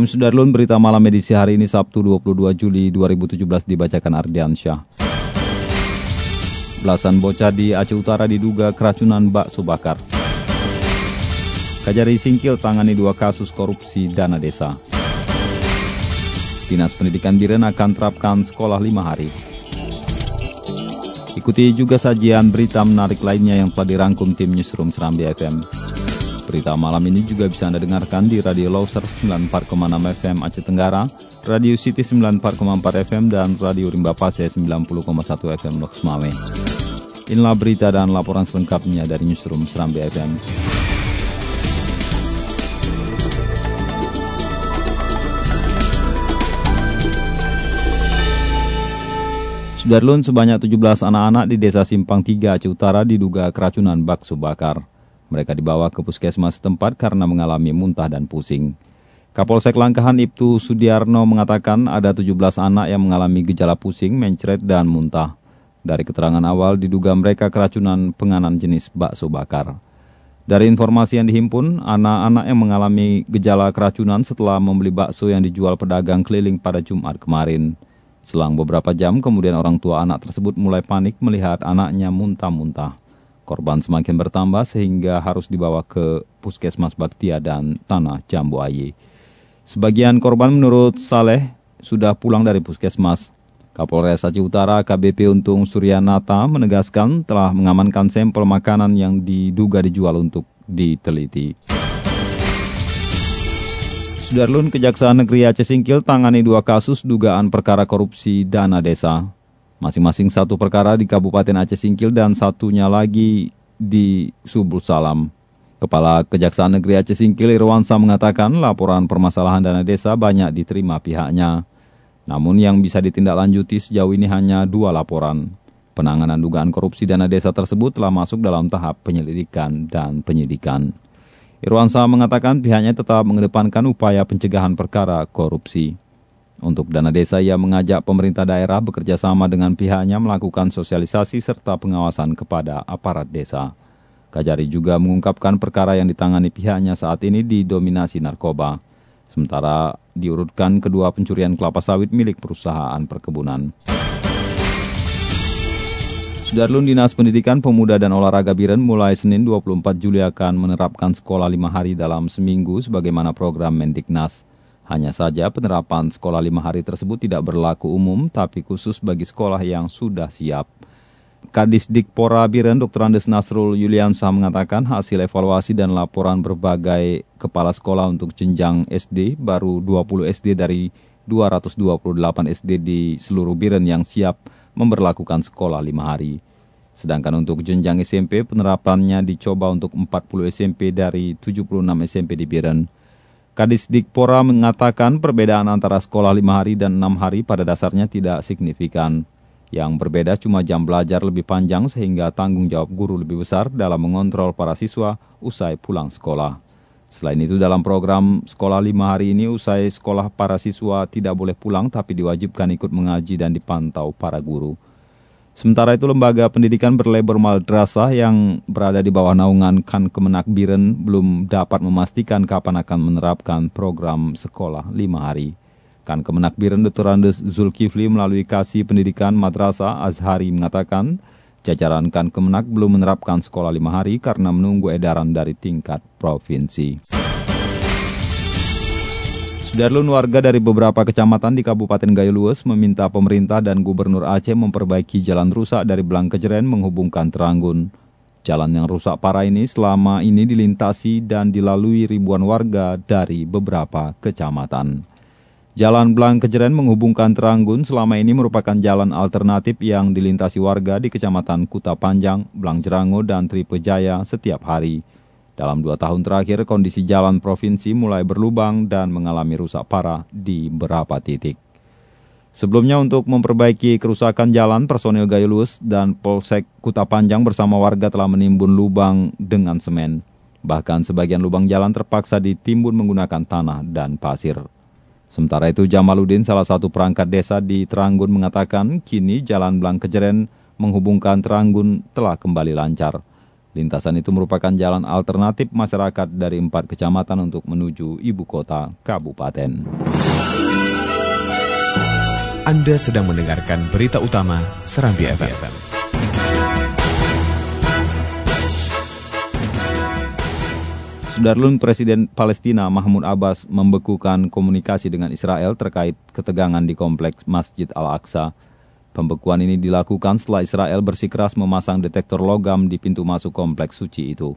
Assalamualaikum Sudarlun, berita malam edisi hari ini Sabtu 22 Juli 2017 dibacakan Ardian Syah. Belasan bocah di Aceh Utara diduga keracunan bakso bakar. Kajari Singkil tangani dua kasus korupsi dana desa. Dinas Pendidikan Biren akan terapkan sekolah lima hari. Ikuti juga sajian berita menarik lainnya yang telah dirangkum tim Newsroom Serambi FM. Berita malam ini juga bisa Anda dengarkan di Radio Loser 94,6 FM Aceh Tenggara, Radio City 94,4 FM, dan Radio Rimba Pase 90,1 FM Loks Mame. Inilah berita dan laporan selengkapnya dari Newsroom Serambi FM. Sudarlun sebanyak 17 anak-anak di Desa Simpang 3 Aceh Utara diduga keracunan bakso bakar. Mereka dibawa ke puskesmas tempat karena mengalami muntah dan pusing. Kapolsek Langkahan Ibtu Sudiarno mengatakan ada 17 anak yang mengalami gejala pusing, mencret, dan muntah. Dari keterangan awal diduga mereka keracunan penganan jenis bakso bakar. Dari informasi yang dihimpun, anak-anak yang mengalami gejala keracunan setelah membeli bakso yang dijual pedagang keliling pada Jumat kemarin. Selang beberapa jam kemudian orang tua anak tersebut mulai panik melihat anaknya muntah-muntah. Korban semakin bertambah sehingga harus dibawa ke Puskesmas Baktia dan Tanah Jambu Aye. Sebagian korban menurut Saleh sudah pulang dari Puskesmas. Kapolres Aceh Utara KBP Untung Suryanata menegaskan telah mengamankan sampel makanan yang diduga dijual untuk diteliti. Sudarlun Kejaksaan Negeri Aceh Singkil tangani dua kasus dugaan perkara korupsi dana desa. Masing-masing satu perkara di Kabupaten Aceh Singkil dan satunya lagi di Subul Salam. Kepala Kejaksaan Negeri Aceh Singkil Irwansa mengatakan laporan permasalahan dana desa banyak diterima pihaknya. Namun yang bisa ditindaklanjuti sejauh ini hanya dua laporan. Penanganan dugaan korupsi dana desa tersebut telah masuk dalam tahap penyelidikan dan penyidikan. Irwansa mengatakan pihaknya tetap mengedepankan upaya pencegahan perkara korupsi. Untuk dana desa, ia mengajak pemerintah daerah bekerja sama dengan pihaknya melakukan sosialisasi serta pengawasan kepada aparat desa. Kajari juga mengungkapkan perkara yang ditangani pihaknya saat ini didominasi narkoba. Sementara diurutkan kedua pencurian kelapa sawit milik perusahaan perkebunan. Sudarlun Dinas Pendidikan Pemuda dan Olahraga Biren mulai Senin 24 Juli akan menerapkan sekolah lima hari dalam seminggu sebagaimana program Mendiknas. Hanya saja penerapan sekolah lima hari tersebut tidak berlaku umum, tapi khusus bagi sekolah yang sudah siap. Kadis Dikpora Biren Dr. Andes Nasrul Yuliansa mengatakan hasil evaluasi dan laporan berbagai kepala sekolah untuk jenjang SD baru 20 SD dari 228 SD di seluruh Biren yang siap memberlakukan sekolah lima hari. Sedangkan untuk jenjang SMP penerapannya dicoba untuk 40 SMP dari 76 SMP di Biren. Kadis Dikpora mengatakan perbedaan antara sekolah lima hari dan enam hari pada dasarnya tidak signifikan. Yang berbeda cuma jam belajar lebih panjang sehingga tanggung jawab guru lebih besar dalam mengontrol para siswa usai pulang sekolah. Selain itu dalam program sekolah lima hari ini usai sekolah para siswa tidak boleh pulang tapi diwajibkan ikut mengaji dan dipantau para guru. Sementara itu lembaga pendidikan berlabel madrasah yang berada di bawah naungan Kan Kemenak Biren belum dapat memastikan kapan akan menerapkan program sekolah lima hari. Kan Kemenak Biren. Andes Zulkifli melalui Kasih Pendidikan Madrasah Azhari mengatakan jajaran Kan Kemenak belum menerapkan sekolah lima hari karena menunggu edaran dari tingkat provinsi. Sudarlun warga dari beberapa kecamatan di Kabupaten Gayo Lues meminta pemerintah dan Gubernur Aceh memperbaiki jalan rusak dari Blangkejeren menghubungkan Teranggun. Jalan yang rusak parah ini selama ini dilintasi dan dilalui ribuan warga dari beberapa kecamatan. Jalan Blangkejeren menghubungkan Teranggun selama ini merupakan jalan alternatif yang dilintasi warga di Kecamatan Kuta Panjang, Blangjerango, dan Tripejaya setiap hari. Dalam dua tahun terakhir, kondisi jalan provinsi mulai berlubang dan mengalami rusak parah di beberapa titik. Sebelumnya untuk memperbaiki kerusakan jalan, personil Gayulus dan Polsek Kuta Panjang bersama warga telah menimbun lubang dengan semen. Bahkan sebagian lubang jalan terpaksa ditimbun menggunakan tanah dan pasir. Sementara itu Jamaluddin, salah satu perangkat desa di Teranggun mengatakan kini jalan Blang Kejeren menghubungkan Teranggun telah kembali lancar. Lintasan itu merupakan jalan alternatif masyarakat dari empat kecamatan untuk menuju ibu kota kabupaten. Anda sedang mendengarkan berita utama Serambi FM. Sudarlun Presiden Palestina Mahmud Abbas membekukan komunikasi dengan Israel terkait ketegangan di kompleks Masjid Al-Aqsa Pembekuan ini dilakukan setelah Israel bersikeras memasang detektor logam di pintu masuk kompleks suci itu.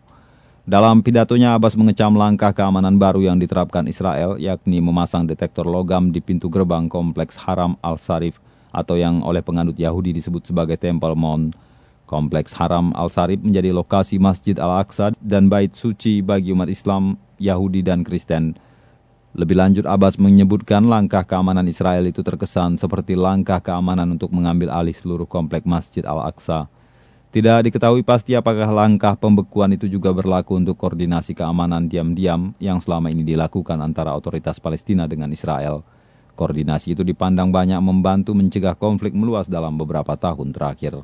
Dalam pidatonya, Abbas mengecam langkah keamanan baru yang diterapkan Israel, yakni memasang detektor logam di pintu gerbang kompleks Haram Al-Sarif atau yang oleh penganut Yahudi disebut sebagai Temple Mount. Kompleks Haram Al-Sarif menjadi lokasi Masjid Al-Aqsa dan bait suci bagi umat Islam, Yahudi, dan Kristen. Lebih lanjut, Abbas menyebutkan langkah keamanan Israel itu terkesan seperti langkah keamanan untuk mengambil alih seluruh komplek Masjid Al-Aqsa. Tidak diketahui pasti apakah langkah pembekuan itu juga berlaku untuk koordinasi keamanan diam-diam yang selama ini dilakukan antara otoritas Palestina dengan Israel. Koordinasi itu dipandang banyak membantu mencegah konflik meluas dalam beberapa tahun terakhir.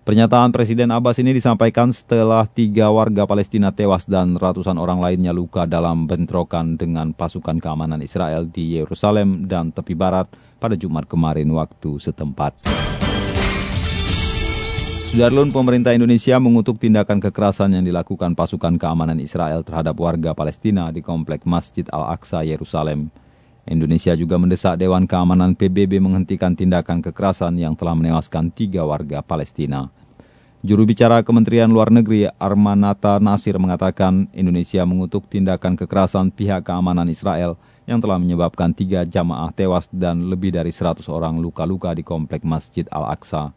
Pernyataan Presiden Abbas ini disampaikan setelah tiga warga Palestina tewas dan ratusan orang lainnya luka dalam bentrokan dengan pasukan keamanan Israel di Yerusalem dan tepi barat pada Jumat kemarin waktu setempat. Sudarlun pemerintah Indonesia mengutuk tindakan kekerasan yang dilakukan pasukan keamanan Israel terhadap warga Palestina di komplek Masjid Al-Aqsa, Yerusalem. Indonesia juga mendesak Dewan Keamanan PBB menghentikan tindakan kekerasan yang telah menewaskan tiga warga Palestina. Juru bicara Kementerian Luar Negeri Armanata Nasir mengatakan Indonesia mengutuk tindakan kekerasan pihak keamanan Israel yang telah menyebabkan tiga jamaah tewas dan lebih dari 100 orang luka-luka di komplek Masjid Al-Aqsa.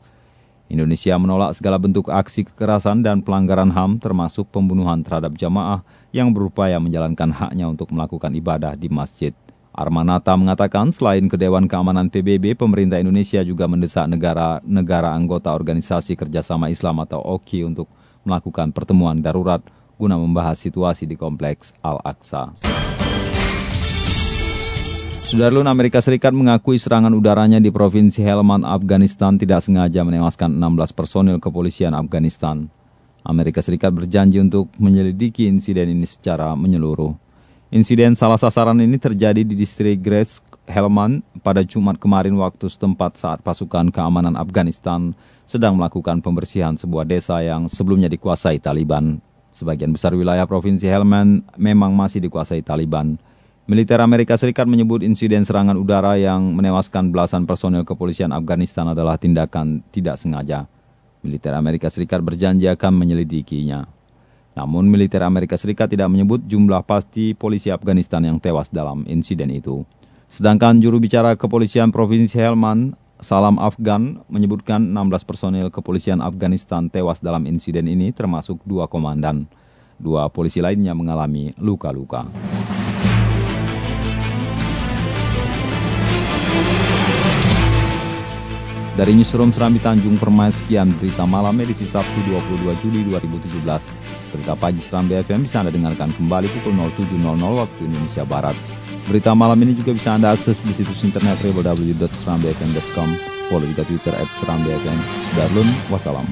Indonesia menolak segala bentuk aksi kekerasan dan pelanggaran HAM termasuk pembunuhan terhadap jamaah yang berupaya menjalankan haknya untuk melakukan ibadah di masjid. Armanata mengatakan selain ke Dewan Keamanan PBB, pemerintah Indonesia juga mendesak negara-negara anggota Organisasi Kerjasama Islam atau OKI untuk melakukan pertemuan darurat guna membahas situasi di kompleks Al-Aqsa. Sudarlun Amerika Serikat mengakui serangan udaranya di Provinsi Helmand, Afghanistan tidak sengaja menewaskan 16 personil kepolisian Afghanistan. Amerika Serikat berjanji untuk menyelidiki insiden ini secara menyeluruh. Insiden salah sasaran ini terjadi di distrik Grace, Helmand pada Jumat kemarin waktu setempat saat pasukan keamanan Afghanistan sedang melakukan pembersihan sebuah desa yang sebelumnya dikuasai Taliban. Sebagian besar wilayah Provinsi Helmand memang masih dikuasai Taliban. Militer Amerika Serikat menyebut insiden serangan udara yang menewaskan belasan personel kepolisian Afghanistan adalah tindakan tidak sengaja. Militer Amerika Serikat berjanji akan menyelidikinya. Namun militer Amerika Serikat tidak menyebut jumlah pasti polisi Afghanistan yang tewas dalam insiden itu. Sedangkan juru bicara kepolisian Provinsi Helmand, Salam Afgan, menyebutkan 16 personil kepolisian Afghanistan tewas dalam insiden ini termasuk dua komandan. Dua polisi lainnya mengalami luka-luka. Dari Newsroom Serambi Tanjung Permai, sekian berita malam edisi Sabtu 22 Juli 2017. Berita pagi Serambi FM bisa Anda dengarkan kembali pukul 07.00 waktu Indonesia Barat. Berita malam ini juga bisa Anda akses di situs internet www.serambifm.com. Follow juga Twitter at Serambi FM. Darlun, wassalam.